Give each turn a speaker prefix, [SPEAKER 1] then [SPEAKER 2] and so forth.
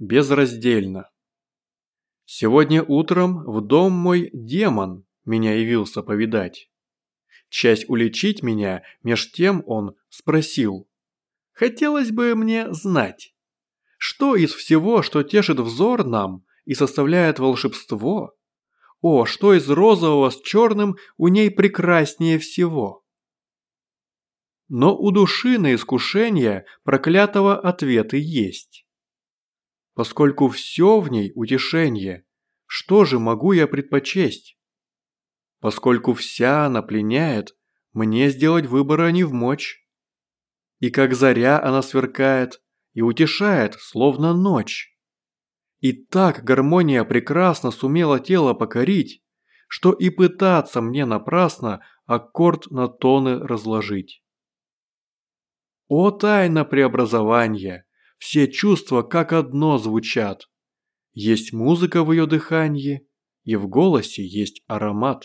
[SPEAKER 1] безраздельно. Сегодня утром в дом мой демон меня явился повидать. Часть уличить меня, меж тем он спросил. Хотелось бы мне знать, что из всего, что тешит взор нам и составляет волшебство, о, что из розового с черным у ней прекраснее всего. Но у души на искушение проклятого ответы есть поскольку все в ней утешение, что же могу я предпочесть? Поскольку вся она пленяет, мне сделать выбора не в мочь. И как заря она сверкает и утешает, словно ночь. И так гармония прекрасно сумела тело покорить, что и пытаться мне напрасно аккорд на тоны разложить. О тайна преобразования! Все чувства как одно звучат. Есть музыка в ее дыхании, и в голосе есть аромат.